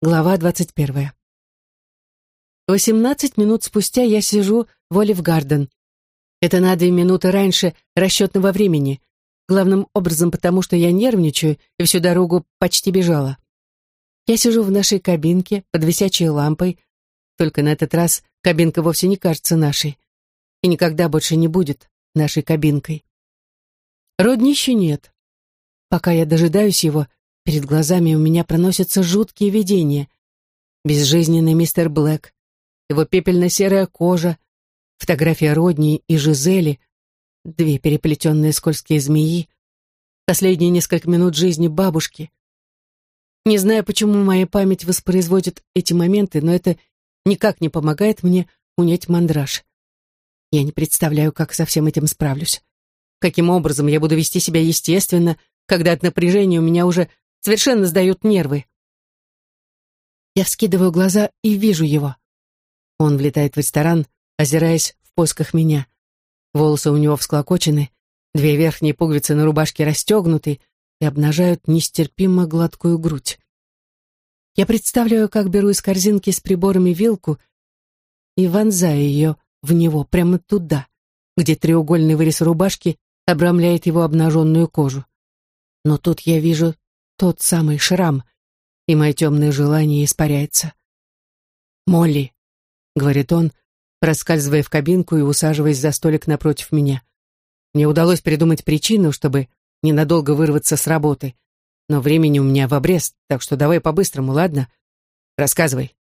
Глава двадцать первая. Восемнадцать минут спустя я сижу в Олив Гарден. Это на две минуты раньше расчетного времени, главным образом потому, что я нервничаю и всю дорогу почти бежала. Я сижу в нашей кабинке под висячей лампой, только на этот раз кабинка вовсе не кажется нашей и никогда больше не будет нашей кабинкой. Родни еще нет. Пока я дожидаюсь его, Перед глазами у меня проносятся жуткие видения. Безжизненный мистер Блэк, его пепельно-серая кожа, фотография Родни и Жизели, две переплетенные скользкие змеи, последние несколько минут жизни бабушки. Не знаю, почему моя память воспроизводит эти моменты, но это никак не помогает мне унять мандраж. Я не представляю, как со всем этим справлюсь. Каким образом я буду вести себя естественно, когда от напряжения у меня уже совершенно сдают нервы. Я вскидываю глаза и вижу его. Он влетает в ресторан, озираясь в поисках меня. Волосы у него всклокочены, две верхние пуговицы на рубашке расстегнуты и обнажают нестерпимо гладкую грудь. Я представляю, как беру из корзинки с приборами вилку и вонзаю ее в него прямо туда, где треугольный вырез рубашки обрамляет его обнаженную кожу. Но тут я вижу тот самый шрам, и мое темное желание испаряется. «Молли», — говорит он, проскальзывая в кабинку и усаживаясь за столик напротив меня. Мне удалось придумать причину, чтобы ненадолго вырваться с работы, но времени у меня в обрез, так что давай по-быстрому, ладно? Рассказывай.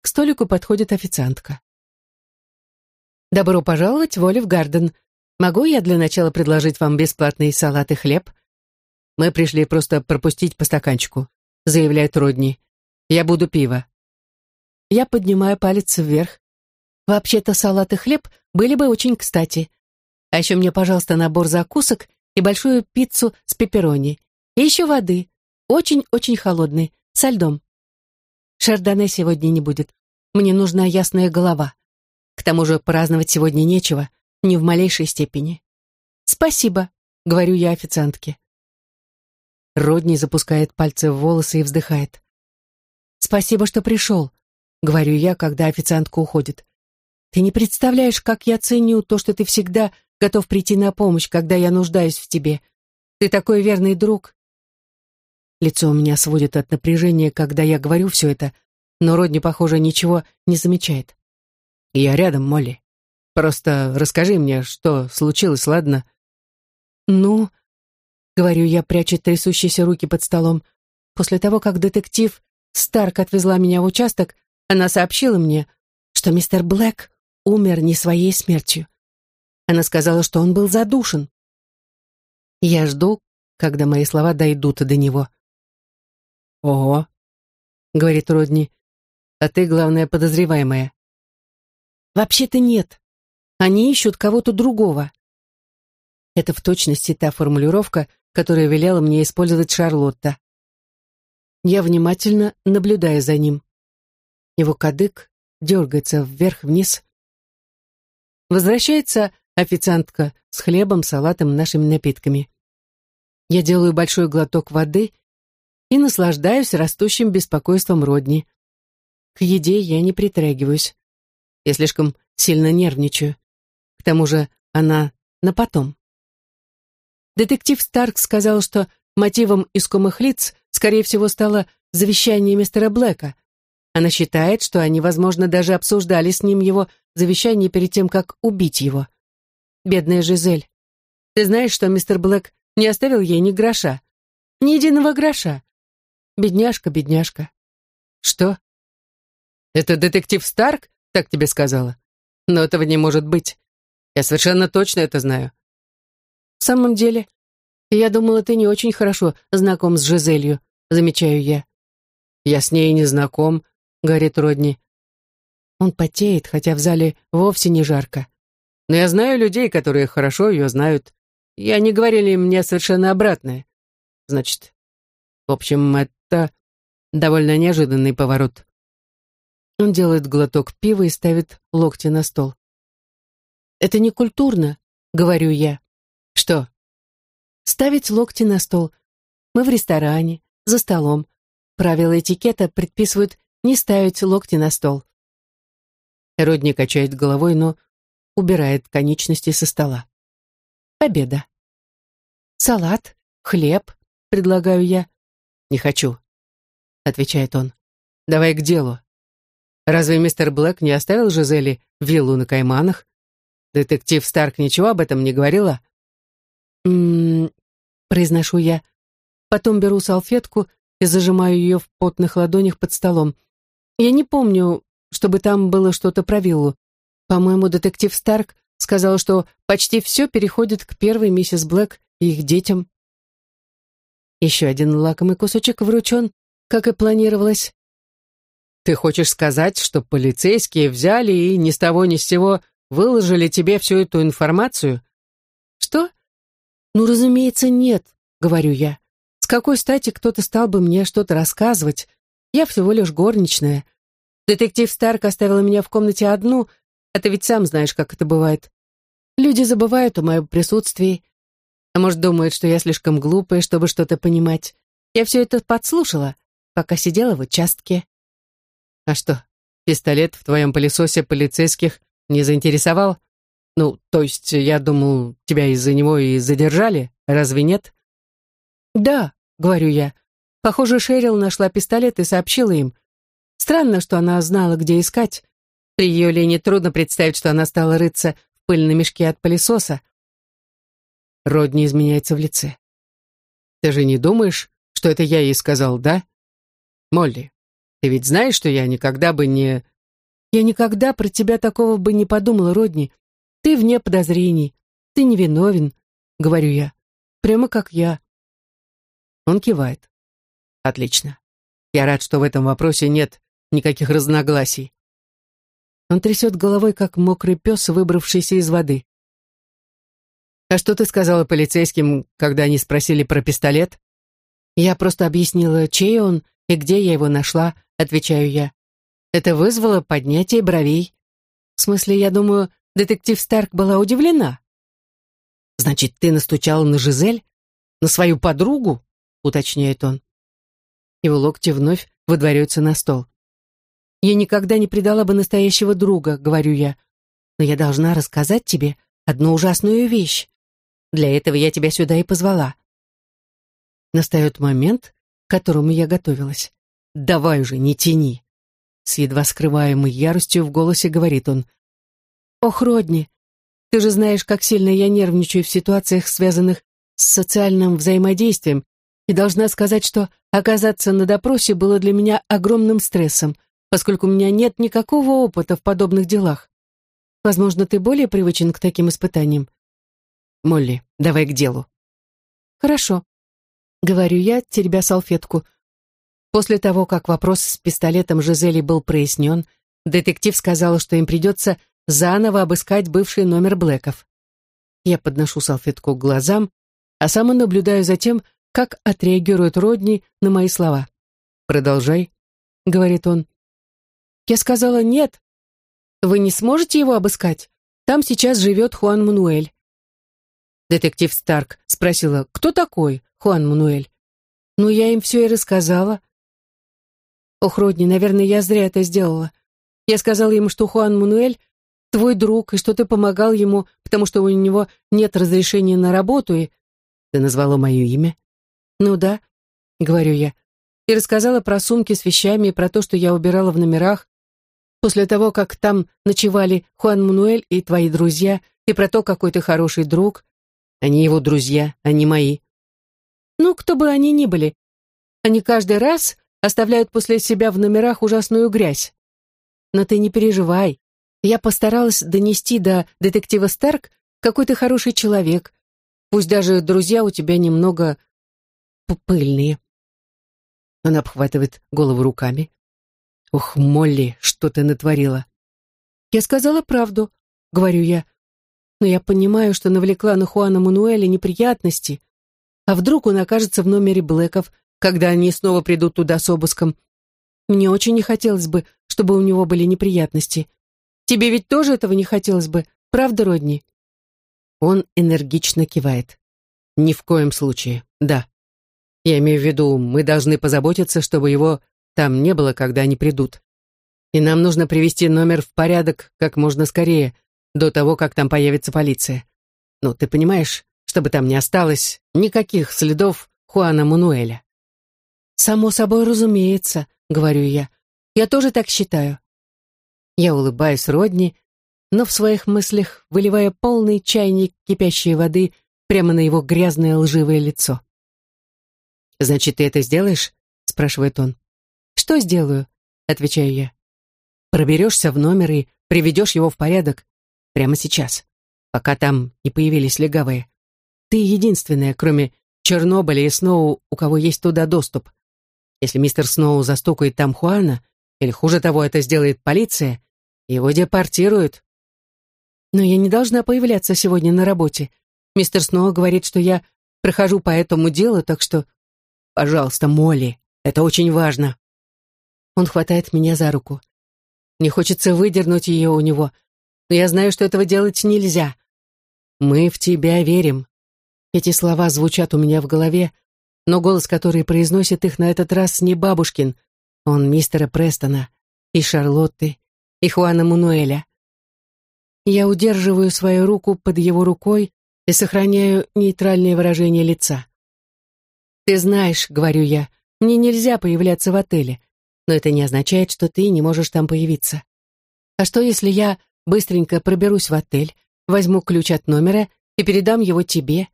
К столику подходит официантка. «Добро пожаловать в Олив Гарден. Могу я для начала предложить вам бесплатный салат и хлеб?» Мы пришли просто пропустить по стаканчику», — заявляет Родни. «Я буду пиво». Я поднимаю палец вверх. «Вообще-то салат и хлеб были бы очень кстати. А еще мне, пожалуйста, набор закусок и большую пиццу с пепперони. И еще воды. Очень-очень холодной, со льдом. Шардоне сегодня не будет. Мне нужна ясная голова. К тому же праздновать сегодня нечего, ни в малейшей степени. «Спасибо», — говорю я официантке. Родни запускает пальцы в волосы и вздыхает. «Спасибо, что пришел», — говорю я, когда официантка уходит. «Ты не представляешь, как я ценю то, что ты всегда готов прийти на помощь, когда я нуждаюсь в тебе. Ты такой верный друг». Лицо у меня сводит от напряжения, когда я говорю все это, но Родни, похоже, ничего не замечает. «Я рядом, Молли. Просто расскажи мне, что случилось, ладно?» «Ну...» говорю я, пряча трясущиеся руки под столом. После того, как детектив Старк отвезла меня в участок, она сообщила мне, что мистер Блэк умер не своей смертью. Она сказала, что он был задушен. Я жду, когда мои слова дойдут до него. «Ого», — говорит Родни, — «а ты, главная, подозреваемая». «Вообще-то нет. Они ищут кого-то другого». Это в точности та формулировка, которую велела мне использовать Шарлотта. Я внимательно наблюдаю за ним. Его кадык дергается вверх-вниз. Возвращается официантка с хлебом, салатом, нашими напитками. Я делаю большой глоток воды и наслаждаюсь растущим беспокойством Родни. К еде я не притрагиваюсь. Я слишком сильно нервничаю. К тому же она на потом. Детектив Старк сказал, что мотивом искомых лиц, скорее всего, стало завещание мистера Блэка. Она считает, что они, возможно, даже обсуждали с ним его завещание перед тем, как убить его. Бедная Жизель. Ты знаешь, что мистер Блэк не оставил ей ни гроша? Ни единого гроша. Бедняжка, бедняжка. Что? Это детектив Старк так тебе сказала? Но этого не может быть. Я совершенно точно это знаю. В самом деле, я думала, ты не очень хорошо знаком с Жизелью, замечаю я. Я с ней не знаком, говорит Родни. Он потеет, хотя в зале вовсе не жарко. Но я знаю людей, которые хорошо ее знают. И они говорили мне совершенно обратное. Значит, в общем, это довольно неожиданный поворот. Он делает глоток пива и ставит локти на стол. «Это не культурно», — говорю я. Что? Ставить локти на стол. Мы в ресторане, за столом. правила этикета предписывают не ставить локти на стол. Родни качает головой, но убирает конечности со стола. Обеда. Салат, хлеб, предлагаю я. Не хочу, отвечает он. Давай к делу. Разве мистер Блэк не оставил Жизели виллу на Кайманах? Детектив Старк ничего об этом не говорила? «М-м-м», произношу я. Потом беру салфетку и зажимаю ее в потных ладонях под столом. Я не помню, чтобы там было что-то про виллу. По-моему, детектив Старк сказал, что почти все переходит к первой миссис Блэк и их детям. Еще один лакомый кусочек вручен, как и планировалось. Ты хочешь сказать, что полицейские взяли и ни с того ни с сего выложили тебе всю эту информацию? Ну, разумеется, нет, говорю я. С какой стати кто-то стал бы мне что-то рассказывать? Я всего лишь горничная. Детектив Старк оставила меня в комнате одну, а ты ведь сам знаешь, как это бывает. Люди забывают о моем присутствии, а может, думают, что я слишком глупая, чтобы что-то понимать. Я все это подслушала, пока сидела в участке. А что, пистолет в твоем пылесосе полицейских не заинтересовал? Ну, то есть, я думал, тебя из-за него и задержали, разве нет? Да, говорю я. Похоже, Шерил нашла пистолет и сообщила им. Странно, что она знала, где искать. При ее лени трудно представить, что она стала рыться в пыльном мешке от пылесоса. Родни изменяется в лице. Ты же не думаешь, что это я ей сказал, да? Молли, ты ведь знаешь, что я никогда бы не... Я никогда про тебя такого бы не подумала, Родни. Ты вне подозрений. Ты невиновен, говорю я. Прямо как я. Он кивает. Отлично. Я рад, что в этом вопросе нет никаких разногласий. Он трясет головой, как мокрый пес, выбравшийся из воды. «А что ты сказала полицейским, когда они спросили про пистолет?» Я просто объяснила, чей он и где я его нашла, отвечаю я. Это вызвало поднятие бровей. В смысле, я думаю, детектив Старк была удивлена. «Значит, ты настучала на Жизель? На свою подругу?» — уточняет он. Его локти вновь выдворяются на стол. «Я никогда не предала бы настоящего друга», — говорю я. «Но я должна рассказать тебе одну ужасную вещь. Для этого я тебя сюда и позвала». Настает момент, к которому я готовилась. «Давай уже, не тяни!» С едва скрываемой яростью в голосе говорит он. «Ох, Родни, ты же знаешь, как сильно я нервничаю в ситуациях, связанных с социальным взаимодействием, и должна сказать, что оказаться на допросе было для меня огромным стрессом, поскольку у меня нет никакого опыта в подобных делах. Возможно, ты более привычен к таким испытаниям. Молли, давай к делу. Хорошо, говорю я, теребя салфетку. После того, как вопрос с пистолетом Жизели был прояснен, детектив сказал, что им придется заново обыскать бывший номер Блэков. Я подношу салфетку к глазам, а сама наблюдаю за тем, как отреагирует Родни на мои слова. «Продолжай», — говорит он. Я сказала «нет». «Вы не сможете его обыскать? Там сейчас живет Хуан Мануэль». Детектив Старк спросила, кто такой Хуан Мануэль? Ну, я им все и рассказала. Ох, Родни, наверное, я зря это сделала. Я сказала ему, что Хуан Мануэль твой друг, и что ты помогал ему, потому что у него нет разрешения на работу, и... Ты назвала мое имя? Ну да, говорю я. И рассказала про сумки с вещами и про то, что я убирала в номерах, после того, как там ночевали Хуан Мануэль и твои друзья, и про то, какой ты хороший друг. Они его друзья, а не мои. Ну, кто бы они ни были. Они каждый раз оставляют после себя в номерах ужасную грязь. Но ты не переживай. Я постаралась донести до детектива Старк, какой ты хороший человек. Пусть даже друзья у тебя немного пыльные. Она обхватывает голову руками. Ух, Молли, что ты натворила? Я сказала правду, говорю я. Но я понимаю, что навлекла на Хуана Мануэля неприятности. А вдруг он окажется в номере Блэков, когда они снова придут туда с обыском. Мне очень не хотелось бы, чтобы у него были неприятности. Тебе ведь тоже этого не хотелось бы, правда, Родни?» Он энергично кивает. «Ни в коем случае, да». Я имею в виду, мы должны позаботиться, чтобы его там не было, когда они придут. И нам нужно привести номер в порядок как можно скорее, до того, как там появится полиция. Ну, ты понимаешь, чтобы там не осталось никаких следов Хуана Мануэля. «Само собой разумеется», — говорю я. «Я тоже так считаю». Я улыбаюсь Родни, но в своих мыслях выливая полный чайник кипящей воды прямо на его грязное лживое лицо. «Значит, ты это сделаешь?» — спрашивает он. «Что сделаю?» — отвечаю я. «Проберешься в номер и приведешь его в порядок прямо сейчас, пока там не появились легавые. Ты единственная, кроме Чернобыля и Сноу, у кого есть туда доступ. Если мистер Сноу застукает там Хуана, или хуже того, это сделает полиция, его депортируют. Но я не должна появляться сегодня на работе. Мистер Сноу говорит, что я прохожу по этому делу, так что... Пожалуйста, Молли, это очень важно. Он хватает меня за руку. Мне хочется выдернуть ее у него, но я знаю, что этого делать нельзя. Мы в тебя верим. Эти слова звучат у меня в голове, но голос, который произносит их на этот раз, не бабушкин. Он мистера Престона и Шарлотты, и Хуана Мануэля. Я удерживаю свою руку под его рукой и сохраняю нейтральное выражение лица. «Ты знаешь», — говорю я, — «мне нельзя появляться в отеле, но это не означает, что ты не можешь там появиться. А что, если я быстренько проберусь в отель, возьму ключ от номера и передам его тебе,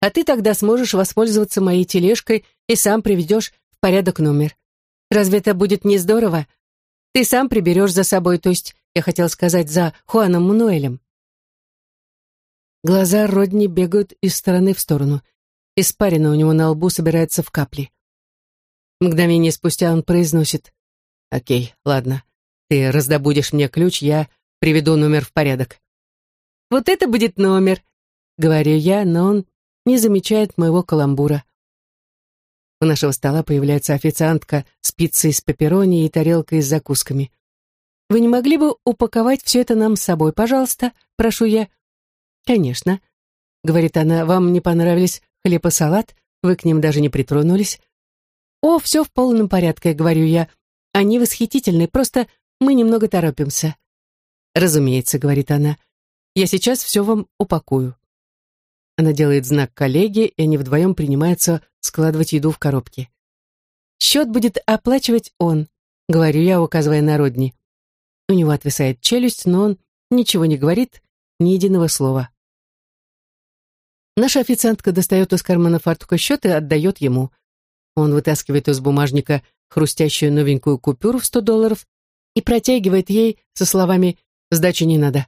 а ты тогда сможешь воспользоваться моей тележкой и сам приведешь в порядок номер. Разве это будет не здорово? Ты сам приберешь за собой, то есть, я хотел сказать, за Хуаном Мануэлем. Глаза Родни бегают из стороны в сторону. Испарина у него на лбу собирается в капли. Мгновение спустя он произносит. «Окей, ладно. Ты раздобудешь мне ключ, я приведу номер в порядок». «Вот это будет номер», — говорю я, но он не замечает моего каламбура. У нашего стола появляется официантка с пиццей с пепперони и тарелкой с закусками. «Вы не могли бы упаковать все это нам с собой, пожалуйста?» — прошу я. «Конечно», — говорит она, — «вам не понравились хлеб и салат? Вы к ним даже не притронулись?» «О, все в полном порядке», — говорю я. «Они восхитительны, просто мы немного торопимся». «Разумеется», — говорит она, — «я сейчас все вам упакую». Она делает знак коллеге, и они вдвоем принимаются складывать еду в коробки. «Счет будет оплачивать он», — говорю я, указывая на Родни. У него отвисает челюсть, но он ничего не говорит, ни единого слова. Наша официантка достает из кармана фартука счет и отдает ему. Он вытаскивает из бумажника хрустящую новенькую купюру в сто долларов и протягивает ей со словами «Сдачи не надо».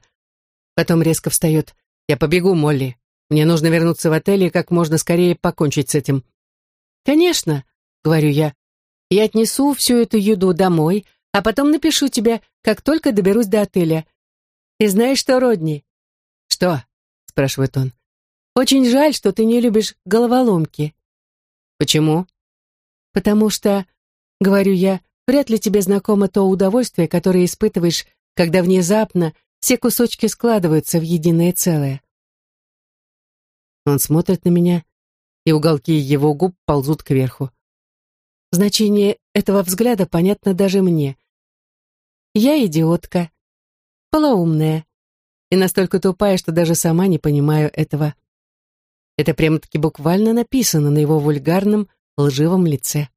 Потом резко встает. «Я побегу, Молли. Мне нужно вернуться в отель и как можно скорее покончить с этим. Конечно, говорю я. Я отнесу всю эту еду домой, а потом напишу тебе, как только доберусь до отеля. И знаешь что, Родни? Что? спрашивает он. Очень жаль, что ты не любишь головоломки. Почему? Потому что, говорю я, вряд ли тебе знакомо то удовольствие, которое испытываешь, когда внезапно все кусочки складываются в единое целое. Он смотрит на меня, и уголки его губ ползут кверху. Значение этого взгляда понятно даже мне. Я идиотка, полоумная, и настолько тупая, что даже сама не понимаю этого. Это прямо-таки буквально написано на его вульгарном, лживом лице.